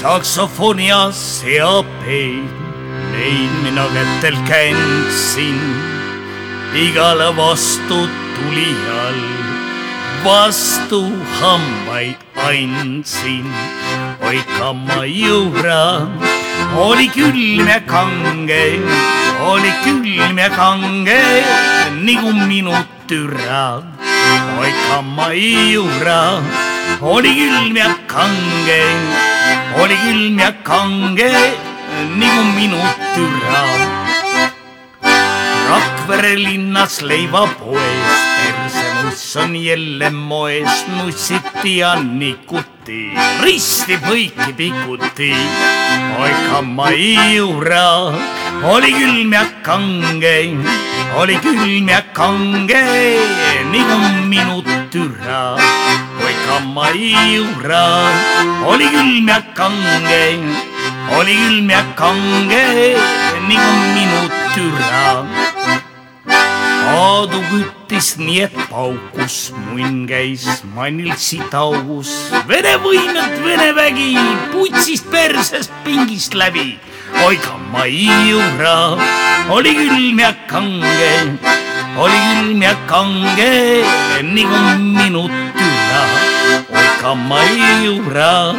saksofoni ja seapeid, neid mina kätel kändsin igale vastu tulijal vastu hambaid andsin. oi kammajuura oli külm ja kange, oli külm ja kange nagu minu türa. oi kammajuura oli külm ja kange, oli külm ja kange nagu minu türa. Rakvere linnas leivapoes persemuss on jälle moes, nussiti ja nikuti, risti põiki pikuti. oi kammaiura, oli külm ja kange, oli külm ja kange nagu minu türa. Oi kammaiura, oli külm ja kange, oli külm ja kange nagu minu türa Aadu küttis nii, et paukus, munn käis mannil sitaugus. Vene võimed, Vene vägi putsist persest pingist läbi. oi kammaiura, oli külm ja kange, oli külm ja kange nagu minu türa. Oi kammaiura,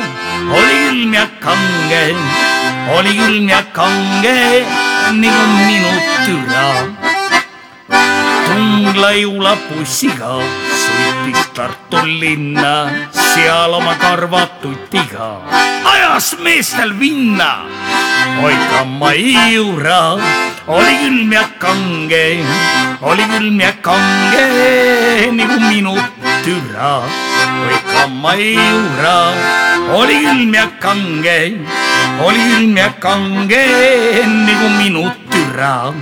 oli külm ja kange, oli külm ja kange nagu minu türa. Tungla-Jula bussiga sõitis Tartu linna, seal oma karvatutiga ajas meestel vinna. oi kammaiura, oli külm ja kange, oli külm ja kange nagu minu türa. oi kammaiura, oli külm ja kange, oli külm ja kange nagu minu türa